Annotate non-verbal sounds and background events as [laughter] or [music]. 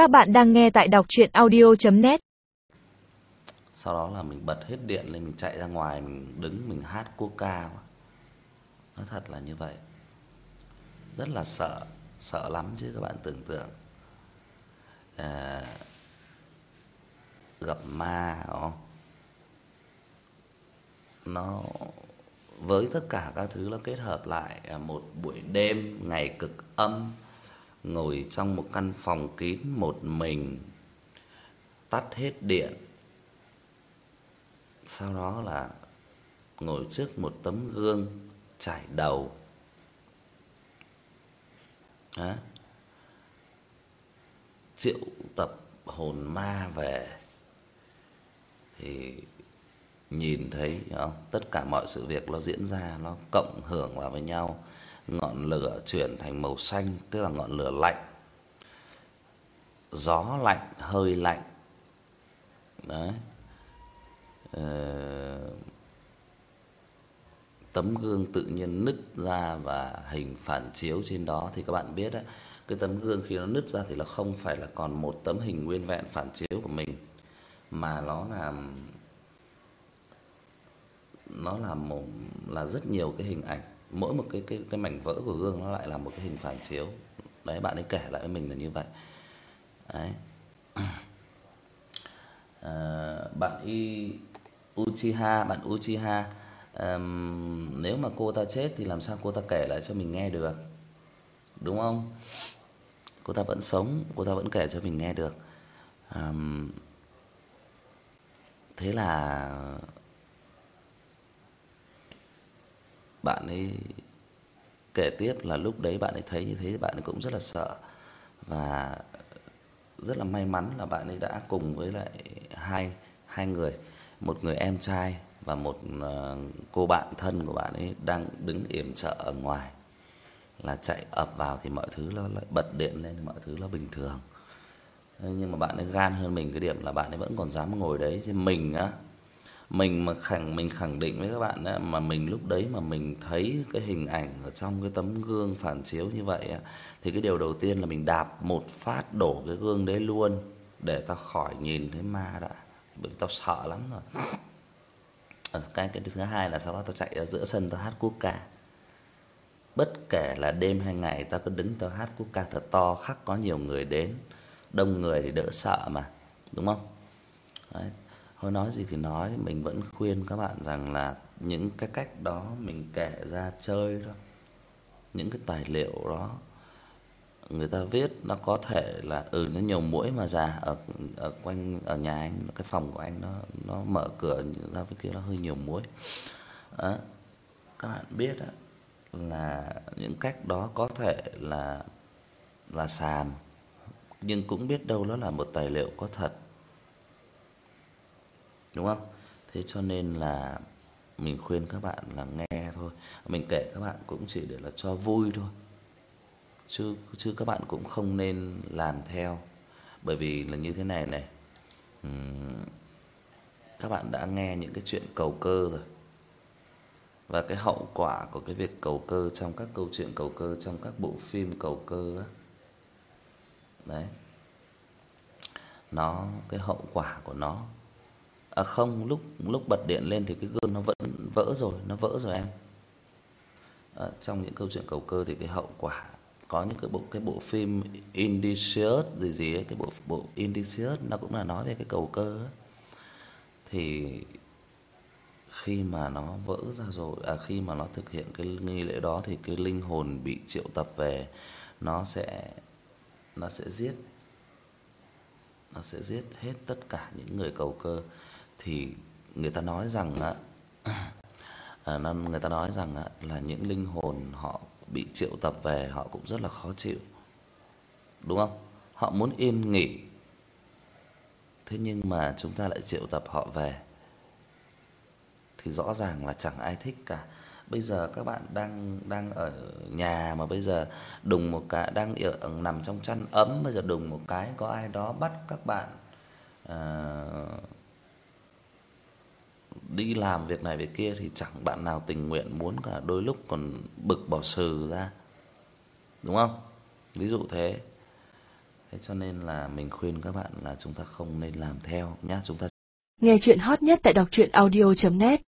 Các bạn đang nghe tại đọc audio net Sau đó là mình bật hết điện lên mình chạy ra ngoài mình đứng mình hát coca. Nói thật là như vậy. Rất là sợ, sợ lắm chứ các bạn tưởng tượng. À, gặp ma không? Nó với tất cả các thứ nó kết hợp lại ờ, một buổi đêm ngày cực âm ngồi trong một căn phòng kín một mình, tắt hết điện. Sau đó là ngồi trước một tấm gương, trải đầu. Đó triệu tập hồn ma về. Thì nhìn thấy không? tất cả mọi sự việc nó diễn ra, nó cộng hưởng vào với nhau ngọn lửa chuyển thành màu xanh tức là ngọn lửa lạnh. Gió lạnh hơi lạnh. Đấy. Ờ, tấm gương tự nhiên nứt ra và hình phản chiếu trên đó thì các bạn biết á, cái tấm gương khi nó nứt ra thì nó không phải là còn một tấm hình nguyên vẹn phản chiếu của mình mà nó là nó là một là rất nhiều cái hình ảnh mỗi một cái cái cái mảnh vỡ của gương nó lại là một cái hình phản chiếu. Đấy bạn ấy kể lại với mình là như vậy. Đấy. À, [clears throat] bạn y Uchiha bạn Uchiha um, nếu mà cô ta chết thì làm sao cô ta kể lại cho mình nghe được? Đúng không? Cô ta vẫn sống cô ta vẫn kể cho mình nghe được. Um, thế là bạn ấy kể tiếp là lúc đấy bạn ấy thấy như thế bạn ấy cũng rất là sợ và rất là may mắn là bạn ấy đã cùng với lại hai hai người, một người em trai và một ờ, cô bạn thân của bạn ấy đang đứng yểm trợ ở ngoài. Là chạy ập vào thì mọi thứ nó lại bật điện lên mọi thứ nó bình thường. Nhưng mà bạn ấy gan hơn mình cái điểm là bạn ấy vẫn còn dám ngồi đấy chứ mình á mình mà khẳng mình khẳng định với các bạn á mà mình lúc đấy mà mình thấy cái hình ảnh ở trong cái tấm gương phản chiếu như vậy á thì cái điều đầu tiên là mình đạp một phát đổ cái gương đấy luôn để tao khỏi nhìn thấy ma đã. Bởi tao sợ lắm rồi. ở cái cái thứ hai là sau đó tao chạy ra giữa sân tao hát quốc ca. Bất kể là đêm hay ngày tao cứ đứng tao hát quốc ca thật to khắc có nhiều người đến, đông người thì đỡ sợ mà, đúng không? Đấy thôi nói gì thì nói, mình vẫn khuyên các bạn rằng là những cái cách đó mình kể ra chơi thôi. Những cái tài liệu đó người ta viết nó có thể là ừ nó nhiều muỗi mà già ở ở quanh ở nhà anh cái phòng của anh nó nó mở cửa ra với kia nó hơi nhiều muỗi. Đó. Các bạn biết đó, là những cách đó có thể là là sàn nhưng cũng biết đâu nó là một tài liệu có thật Đúng không? Thế cho nên là mình khuyên các bạn là nghe thôi. Mình kể các bạn cũng chỉ để là cho vui thôi. Chứ chứ các bạn cũng không nên làm theo. Bởi vì là như thế này này. Ừm, các bạn đã nghe những cái chuyện cầu cơ rồi. Và cái hậu quả của cái việc cầu cơ trong các câu chuyện cầu cơ, trong các bộ phim cầu cơ á. Đấy. Nó, cái hậu quả của nó À không, lúc lúc bật điện lên thì cái gương nó vẫn vỡ rồi, nó vỡ rồi em. À, trong những câu chuyện cầu cơ thì cái hậu quả có những cái bộ cái bộ phim Indicious gì gì ấy, cái bộ bộ Indicious nó cũng là nói về cái cầu cơ ấy. Thì khi mà nó vỡ ra rồi à khi mà nó thực hiện cái nghi lễ đó thì cái linh hồn bị triệu tập về nó sẽ nó sẽ giết nó sẽ giết hết tất cả những người cầu cơ thì người ta nói rằng á à, người ta nói rằng á là những linh hồn họ bị triệu tập về họ cũng rất là khó chịu. Đúng không? Họ muốn yên nghỉ. Thế nhưng mà chúng ta lại triệu tập họ về. Thì rõ ràng là chẳng ai thích cả. Bây giờ các bạn đang đang ở nhà mà bây giờ đùng một cái đang ở nằm trong chăn ấm, bây giờ đùng một cái có ai đó bắt các bạn à đi làm việc này việc kia thì chẳng bạn nào tình nguyện muốn cả, đôi lúc còn bực bỏ sừ ra. Đúng không? Ví dụ thế. Thế cho nên là mình khuyên các bạn là chúng ta không nên làm theo nhá, chúng ta Nghe chuyện hot nhất tại đọc truyện audio net